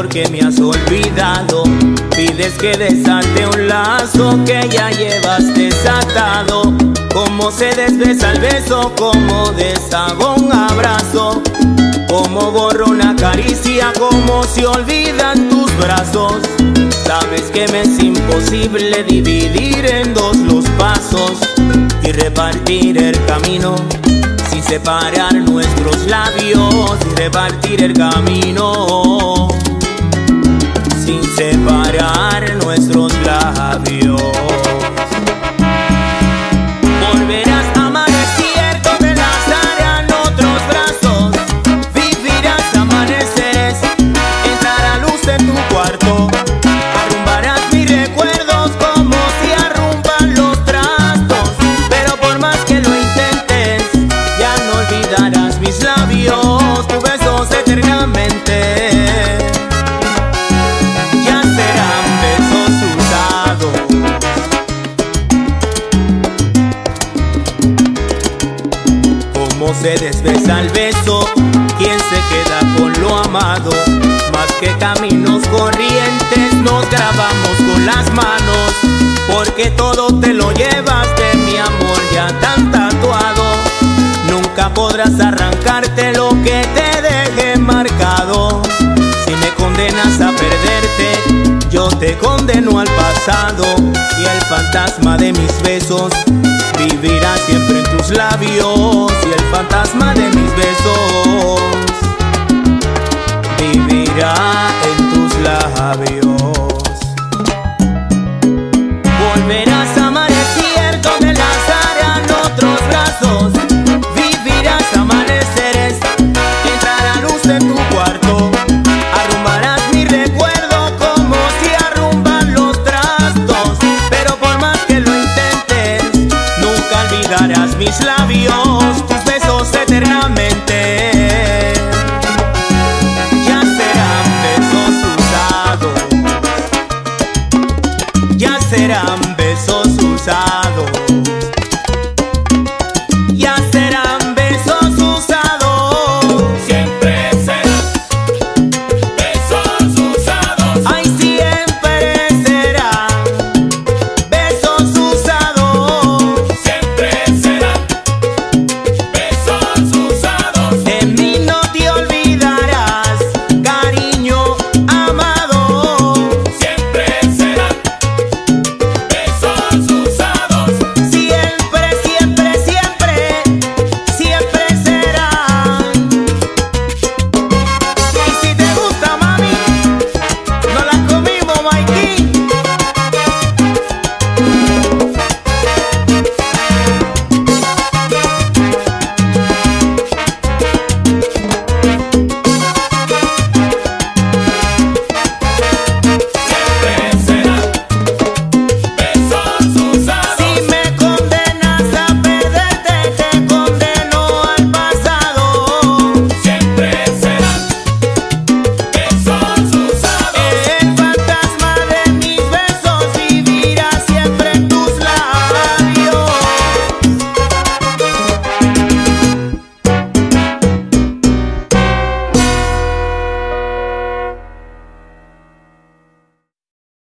porque me has olvidado. Pides que desate un lazo que ya llevas desatado. Como se desbesa el beso, como deshago un abrazo. Como borro una caricia, como se olvidan tus brazos. Sabes que me es imposible dividir en dos los pasos y repartir el camino separar nuestros labios y repartir el camino se desbesa el beso, quien se queda con lo amado. Más que caminos corrientes nos grabamos con las manos, porque todo te lo llevas de mi amor ya tan tatuado. Nunca podrás arrancarte lo que te deje marcado. Si me condenas a perderte, yo te condeno al pasado y el fantasma de mis besos vivirá siempre en tus labios y el fantasma de mis besos vivirá en tus labios. Volverás a